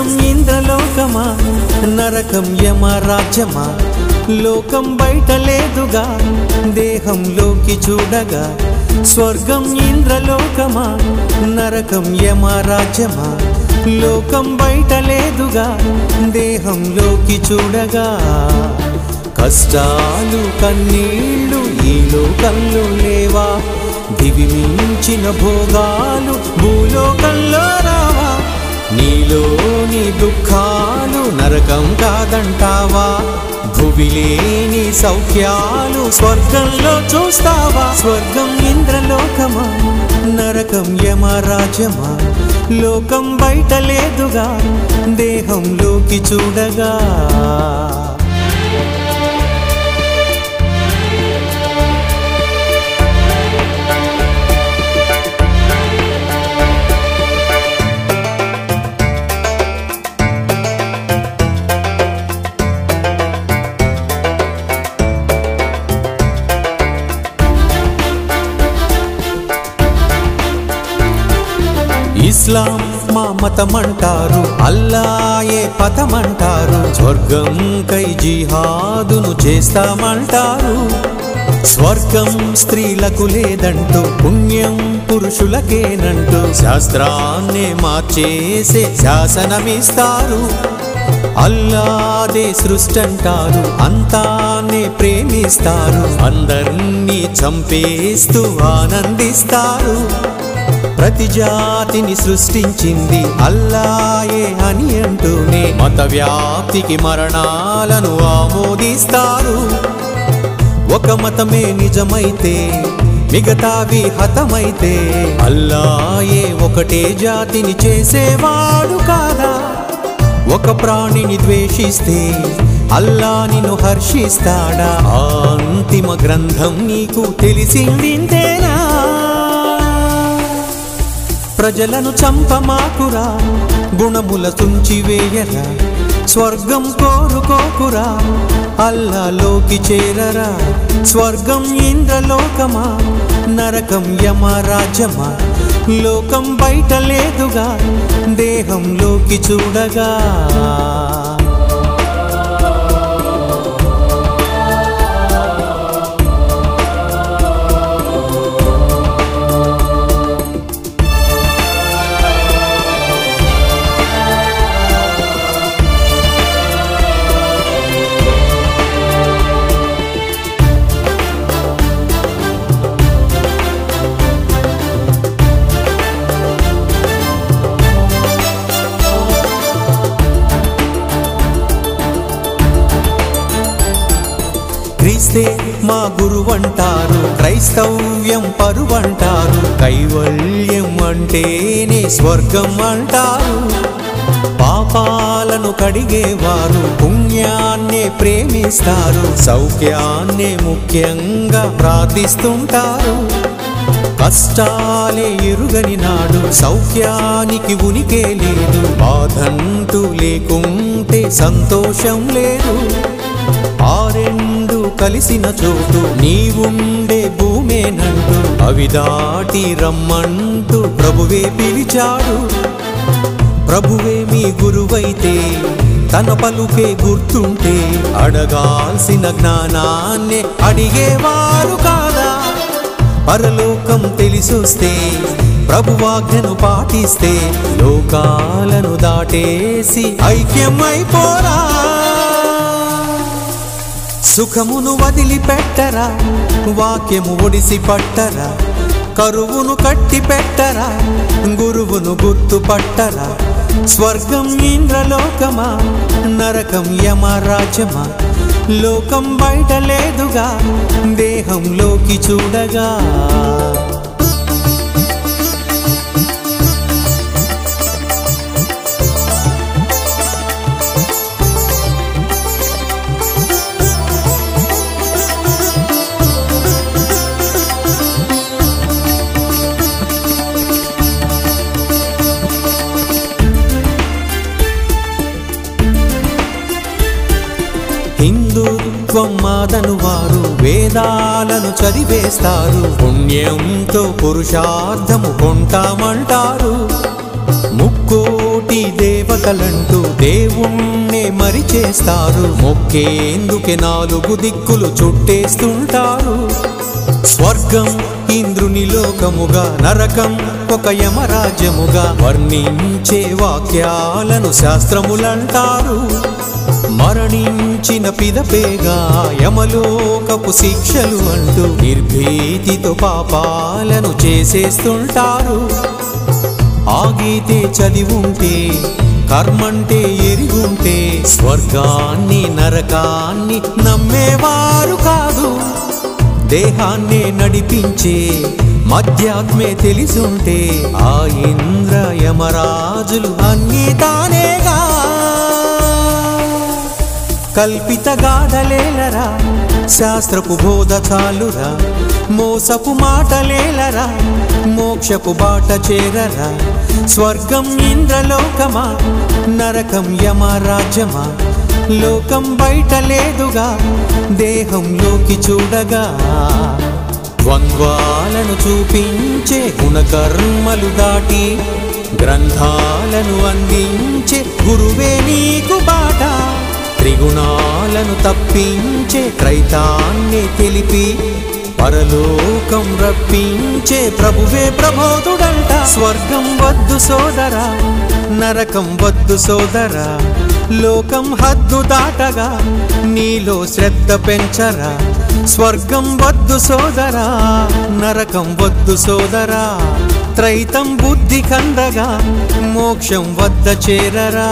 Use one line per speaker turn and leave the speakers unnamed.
స్వర్గం ఇంద్రలోకమా నరకం యమ రాజ్యమా? లోకం బయట లేదుగా. దేహంలోకి చూడగా స్వర్గం ఇంద్రలోకమా నరకం యమ రాజ్యమా? లోకం బయట లేదుగా. దేహంలోకి చూడగా. కష్టాలు కన్నీళ్ళు ఈ లోకంలో లేవా? దివి మించిన భోగాలు భూలోకంలో రావా? నరకం కాదంటావా? భువిలేని సౌఖ్యాలు స్వర్గంలో చూస్తావా? స్వర్గం ఇంద్రలోకమా? నరకం యమరాజ్యమా? లోకం బయట లేదుగా దేహంలోకి చూడగా. ఇస్లాం మా మతమంటారు అల్లాయే పథమంటారు స్వర్గం కై జిహాదును చేస్తామంటారు. స్వర్గం స్త్రీలకు లేదంటూ పుణ్యం పురుషులకేనంటూ శాస్త్రాన్నే మార్చేసే శాసనమిస్తారు. అల్లాదే సృష్టంటారు అంతానే ప్రేమిస్తారు అందర్నీ చంపేస్తూ ఆనందిస్తారు. ప్రతి జాతిని సృష్టించింది అల్లాయే అని అంటూనే మత వ్యాప్తికి మరణాలను ఆమోదిస్తారు. ఒక మతమే నిజమైతే మిగతావి హతమైతే అల్లాయే ఒకటే జాతిని చేసేవాడు కాదా? ఒక ప్రాణిని ద్వేషిస్తే అల్లా నిన్ను హర్షిస్తాడా? అంతిమ గ్రంథం నీకు తెలిసిందింతేనా ప్రజలను చంపమాకురా గుణముల తుంచివేయరా స్వర్గం కోరుకోకురా. అల్లాలోకి చేరరా. స్వర్గం ఇంద్రలోకమా. నరకం యమరాజ్యమా. లోకం బయట లేదుగా. దేహంలోకి చూడగా. చేస్తే మా గురువంటారు. క్రైస్తవ్యం పరువంటారు. కైవల్యం అంటేనే స్వర్గం అంటారు. పాపాలను కడిగేవారు పుణ్యాన్నే ప్రేమిస్తారు సౌఖ్యాన్నే ముఖ్యంగా ప్రార్థిస్తుంటారు. కష్టాలే ఎరుగని నాడు సౌఖ్యానికి ఉనికే లేదు. బాధంటూ లేకుంటే సంతోషం లేదు. ఆ రెండు కలిసిన చోటు నీవుండే భూమేనంటూ అవి దాటి రమ్మంటూ ప్రభువే పిలిచాడు. ప్రభువే మీ గురువైతే తన పలుకే గుర్తుంటే అడగాల్సిన జ్ఞానాన్ని అడిగేవారు కాదా? పరలోకం తెలిసొస్తే ప్రభువాజ్ఞను పాటిస్తే లోకాలను దాటేసి ఐక్యమైపోరా సుఖమును వదిలిపెట్టరా వాక్యము ఒడిసి పట్టరా కరువును కట్టి పెట్టరా గురువును గుర్తుపట్టరా. స్వర్గం ఇంద్రలోకమా నరకం యమరాజమా లోకం బయట లేదుగా దేహంలోకి చూడగా. హిందుత్వం మాదను వారు వేదాలను చదివేస్తారు. పుణ్యంతో పురుషార్థము కొంటామంటారు. ముక్కోటి దేవతలంటూ దేవుణ్ణే మరి చేస్తారు మొక్కేందుకే నాలుగు దిక్కులు చుట్టేస్తుంటారు. స్వర్గం ఇంద్రుని లోకముగా నరకం ఒక యమరాజ్యముగా వర్ణించే వాక్యాలను శాస్త్రములంటారు. మరణించిన పిదపేగా యమలోకపు శిక్షలు అంటూ నిర్భీతితో పాపాలను చేసేస్తుంటారు. ఆగితే చదివుంటే కర్మంటే ఎరిగుంటే స్వర్గాన్ని నరకాన్ని నమ్మేవారు కాదు. దేహాన్నే నడిపించే మధ్యాత్మే తెలిసుంటే ఆ ఇంద్ర యమరాజులు అన్నీ తానే కల్పిత గాఢలేలరా శాస్త్రపు బోధ చాలురా మోసపు మాటలేలరా మోక్షపు బాట చేరరా. స్వర్గం ఇంద్రలోకమా నరకం యమరాజ్యమా లోకం బయట లేదుగా దేహంలోకి చూడగా. ద్వంద్వాలను చూపించే గుణకర్మలు దాటి గ్రంథాలను అందించే గురువే నీకు బా త్రిగుణాలను తప్పించే క్రైతాన్ని తెలిపి పరలోకం రప్పించే ప్రభువే ప్రబోధుడంట. స్వర్గం వద్దు సోదరా నరకం వద్దు సోదరా లోకం హద్దు దాటగా నీలో శ్రద్ధ పెంచరా. స్వర్గం వద్దు సోదరా నరకం వద్దు సోదరా త్రైతం బుద్ధి కందగా మోక్షం వద్ద చేరరా.